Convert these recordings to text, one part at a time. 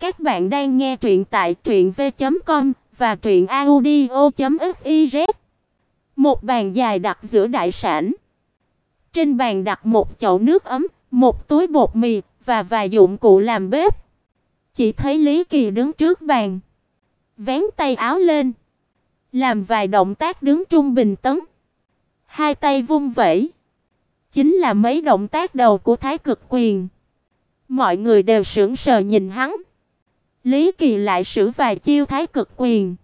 Các bạn đang nghe truyện tại truyệnv.com và truyệnaudio.fiz. Một bàn dài đặt giữa đại sảnh. Trên bàn đặt một chậu nước ấm, một túi bột mì và vài dụng cụ làm bếp. Chỉ thấy Lý Kỳ đứng trước bàn, vén tay áo lên, làm vài động tác đứng trung bình tấn. Hai tay vung vẩy, chính là mấy động tác đầu của Thái Cực Quyền. Mọi người đều sững sờ nhìn hắn. Lý Kỳ lại sử vài chiêu Thái Cực Quyền.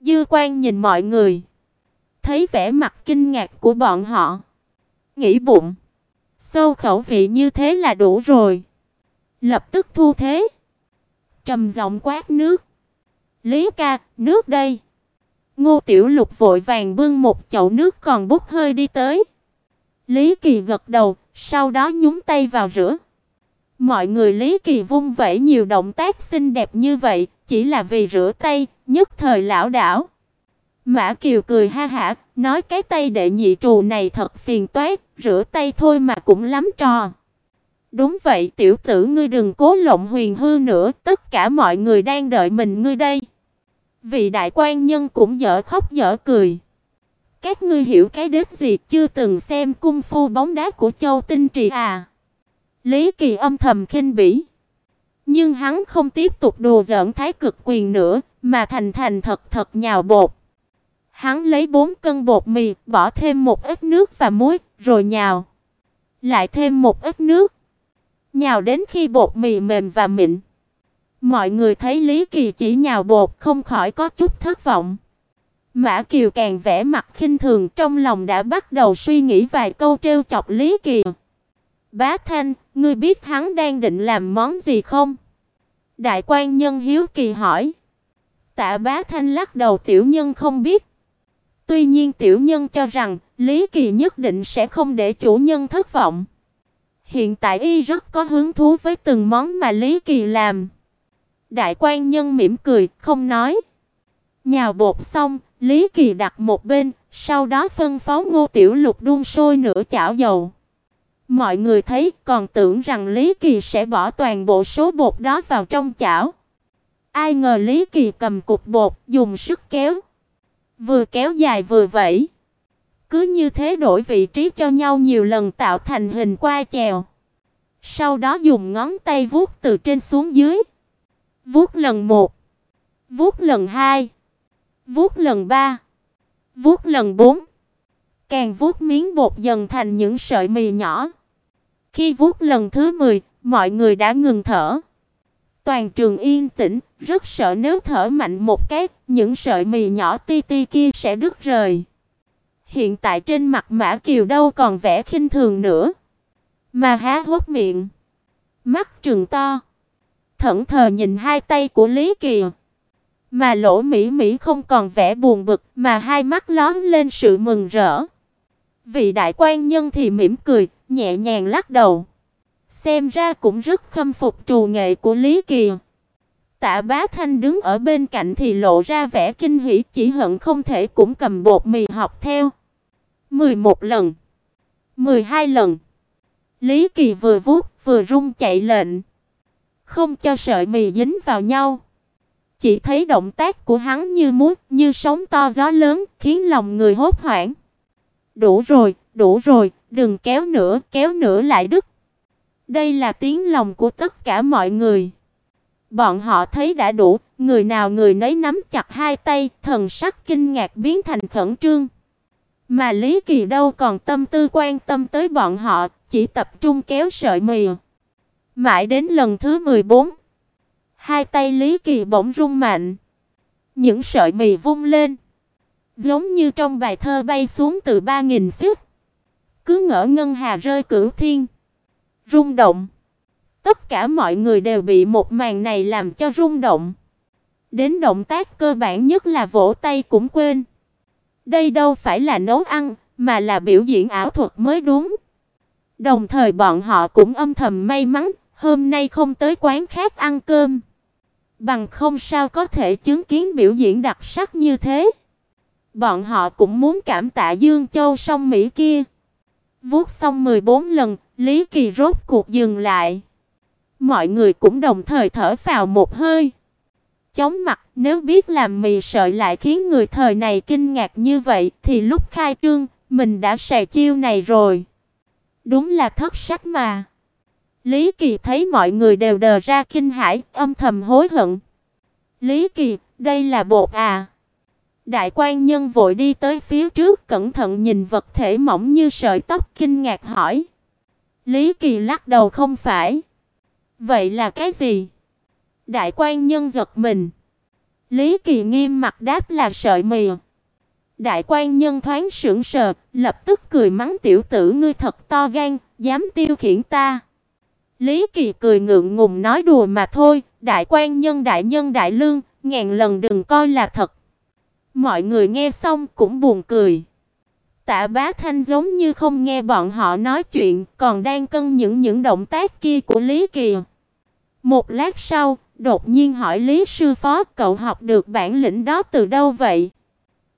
Dư Quan nhìn mọi người, thấy vẻ mặt kinh ngạc của bọn họ, nghĩ bụng, sâu khẩu vị như thế là đủ rồi. Lập tức thu thế, trầm giọng quát nước. "Lý ca, nước đây." Ngô Tiểu Lục vội vàng bưng một chậu nước còn bốc hơi đi tới. Lý Kỳ gật đầu, sau đó nhúng tay vào rửa. Mọi người Lý Kỳ vung vẩy nhiều động tác xinh đẹp như vậy, chỉ là vì rửa tay, nhất thời lão đảo. Mã Kiều cười ha hả, nói cái tay đệ nhị trù này thật phiền toái, rửa tay thôi mà cũng lắm trò. Đúng vậy, tiểu tử ngươi đừng cố lộng huyền hư nữa, tất cả mọi người đang đợi mình ngươi đây. Vị đại quan nhân cũng dở khóc dở cười. Các ngươi hiểu cái đếp gì chưa từng xem cung phu bóng đá của Châu Tinh Trì à? Lý Kỳ âm thầm khinh bỉ. Nhưng hắn không tiếp tục đùa giỡn thái cực quyền nữa, mà thành thành thật thật nhào bột. Hắn lấy 4 cân bột mì, bỏ thêm một ít nước và muối, rồi nhào. Lại thêm một ít nước. Nhào đến khi bột mì mềm và mịn. Mọi người thấy Lý Kỳ chỉ nhào bột không khỏi có chút thất vọng. Mã Kiều càng vẻ mặt khinh thường, trong lòng đã bắt đầu suy nghĩ vài câu trêu chọc Lý Kỳ. Bá Thanh, ngươi biết hắn đang định làm món gì không? Đại quan nhân hiếu kỳ hỏi. Tạ Bá Thanh lắc đầu tiểu nhân không biết. Tuy nhiên tiểu nhân cho rằng Lý Kỳ nhất định sẽ không để chủ nhân thất vọng. Hiện tại y rất có hứng thú với từng món mà Lý Kỳ làm. Đại quan nhân mỉm cười, không nói. Nhào bột xong, Lý Kỳ đặt một bên, sau đó phân phó Ngô Tiểu Lục đun sôi nửa chảo dầu. Mọi người thấy còn tưởng rằng Lý Kỳ sẽ bỏ toàn bộ số bột đó vào trong chảo. Ai ngờ Lý Kỳ cầm cục bột, dùng sức kéo, vừa kéo dài vừa vẫy. Cứ như thế đổi vị trí cho nhau nhiều lần tạo thành hình qua chèo. Sau đó dùng ngón tay vuốt từ trên xuống dưới. Vuốt lần một, vuốt lần hai, vuốt lần ba, vuốt lần bốn. Càng vuốt miếng bột dần thành những sợi mì nhỏ. Khi vuốt lần thứ 10, mọi người đã ngừng thở. Toàn trường yên tĩnh, rất sợ nếu thở mạnh một cái, những sợi mì nhỏ ti ti kia sẽ đứt rời. Hiện tại trên mặt Mã Kiều đâu còn vẻ khinh thường nữa, mà há hốc miệng, mắt trừng to, thẫn thờ nhìn hai tay của Lý Kiều. Mà Lỗ Mỹ Mỹ không còn vẻ buồn bực, mà hai mắt lóe lên sự mừng rỡ. Vị đại quan nhân thì mỉm cười, nhẹ nhàng lắc đầu. Xem ra cũng rất khâm phục trù nghệ của Lý Kỳ. Tạ Bá Thanh đứng ở bên cạnh thì lộ ra vẻ kinh hỉ, chỉ hận không thể cũng cầm bột mì học theo. 11 lần, 12 lần. Lý Kỳ vừa vuốt vừa rung chạy lệnh, không cho sợi mì dính vào nhau. Chỉ thấy động tác của hắn như muốn như sóng to gió lớn, khiến lòng người hốt hoảng. Đủ rồi, đủ rồi, đừng kéo nữa, kéo nữa lại đứt. Đây là tiếng lòng của tất cả mọi người. Bọn họ thấy đã đủ, người nào người nấy nắm chặt hai tay, thần sắc kinh ngạc biến thành khẩn trương. Mà Lý Kỳ đâu còn tâm tư quan tâm tới bọn họ, chỉ tập trung kéo sợi mì. Mãi đến lần thứ 14, hai tay Lý Kỳ bỗng rung mạnh. Những sợi mì vung lên, giống như trong bài thơ bay xuống từ 3000 xích cứ ngỡ ngân hà rơi cửu thiên. Rung động. Tất cả mọi người đều bị một màn này làm cho rung động. Đến động tác cơ bản nhất là vỗ tay cũng quên. Đây đâu phải là nấu ăn, mà là biểu diễn ảo thuật mới đúng. Đồng thời bọn họ cũng âm thầm may mắn, hôm nay không tới quán khác ăn cơm. Bằng không sao có thể chứng kiến biểu diễn đặc sắc như thế. Bọn họ cũng muốn cảm tạ Dương Châu sông Mỹ kia. Vuốt xong 14 lần, Lý Kỳ rốt cuộc dừng lại. mọi người cũng đồng thời thở phào một hơi. Chóng mặt, nếu biết làm mì sợi lại khiến người thời này kinh ngạc như vậy thì lúc khai trương, mình đã xài chiêu này rồi. Đúng là thất sắc mà. Lý Kỳ thấy mọi người đều đờ ra kinh hãi, âm thầm hối hận. Lý Kỳ, đây là bột à? Đại quan nhân vội đi tới phía trước, cẩn thận nhìn vật thể mỏng như sợi tóc kinh ngạc hỏi. Lý Kỳ lắc đầu không phải. Vậy là cái gì? Đại quan nhân giật mình. Lý Kỳ nghiêm mặt đáp là sợi mì. Đại quan nhân thoáng sững sờ, lập tức cười mắng tiểu tử ngươi thật to gan, dám tiêu khiển ta. Lý Kỳ cười ngượng ngùng nói đùa mà thôi, đại quan nhân đại nhân đại lương, ngàn lần đừng coi là thật. Mọi người nghe xong cũng buồn cười. Tạ Bá Thanh giống như không nghe bọn họ nói chuyện, còn đang cân những những động tác kia của Lý Kỳ. Một lát sau, đột nhiên hỏi Lý sư phó, cậu học được bản lĩnh đó từ đâu vậy?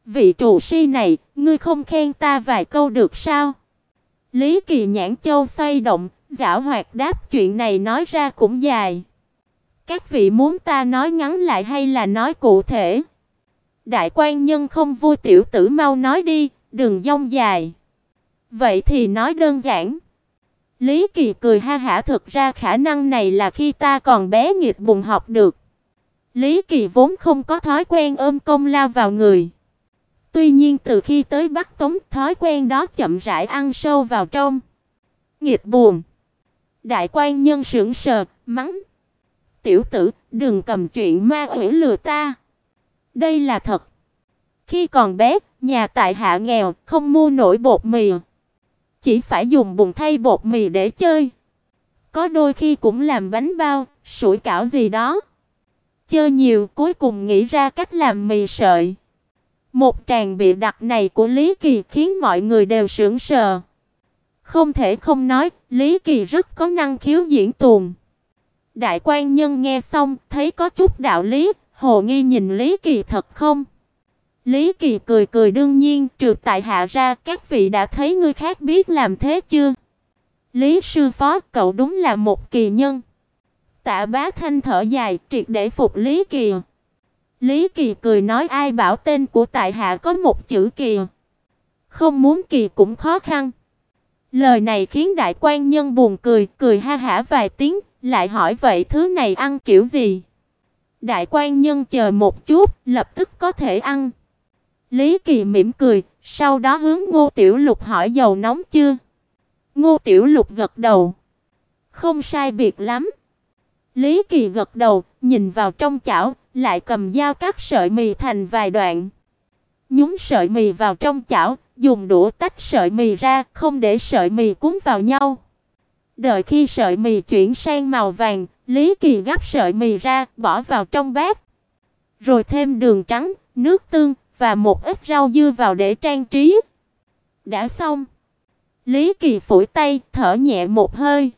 Vị trụ sĩ này, ngươi không khen ta vài câu được sao? Lý Kỳ nhãn châu xoay động, giả hoạt đáp chuyện này nói ra cũng dài. Các vị muốn ta nói ngắn lại hay là nói cụ thể? Đại quan nhân không vui tiểu tử mau nói đi, đừng dông dài. Vậy thì nói đơn giản. Lý Kỳ cười ha hả thực ra khả năng này là khi ta còn bé nghịch bùng học được. Lý Kỳ vốn không có thói quen ôm công lao vào người. Tuy nhiên từ khi tới Bắc Tống, thói quen đó chậm rãi ăn sâu vào trong. Nghịch buồn. Đại quan nhân sững sờ, mắng: "Tiểu tử, đừng cầm chuyện ma quỷ lừa ta." Đây là thật. Khi còn bé, nhà tại hạ nghèo, không mua nổi bột mì. Chỉ phải dùng bùn thay bột mì để chơi. Có đôi khi cũng làm bánh bao, sủi cảo gì đó. Chơi nhiều, cuối cùng nghĩ ra cách làm mì sợi. Một tràng bị đặt này của Lý Kỳ khiến mọi người đều sững sờ. Không thể không nói, Lý Kỳ rất có năng khiếu diễn tuồng. Đại quan nhân nghe xong, thấy có chút đạo lý, hồ nghi nhìn Lý Kỳ thật không? Lý Kỳ cười cười đương nhiên, trừ tại hạ ra, các vị đã thấy người khác biết làm thế chưa? Lý sư phó, cậu đúng là một kỳ nhân. Tạ Bá Thanh thở dài, triệt để phục Lý Kỳ. Lý Kỳ cười nói ai bảo tên của tại hạ có một chữ Kỳ. Không muốn Kỳ cũng khó khăn. Lời này khiến đại quan nhân buồn cười, cười ha hả vài tiếng, lại hỏi vậy thứ này ăn kiểu gì? Đại quan nhân chờ một chút, lập tức có thể ăn. Lý Kỳ mỉm cười, sau đó hướng Ngô Tiểu Lục hỏi dầu nóng chưa? Ngô Tiểu Lục gật đầu. Không sai biệt lắm. Lý Kỳ gật đầu, nhìn vào trong chảo, lại cầm dao cắt sợi mì thành vài đoạn. Nhúng sợi mì vào trong chảo, dùng đũa tách sợi mì ra, không để sợi mì cuốn vào nhau. Đợi khi sợi mì chuyển sang màu vàng, Lý Kỳ gắp sợi mì ra, bỏ vào trong bát. Rồi thêm đường trắng, nước tương và một ít rau dưa vào để trang trí. Đã xong. Lý Kỳ phủi tay, thở nhẹ một hơi.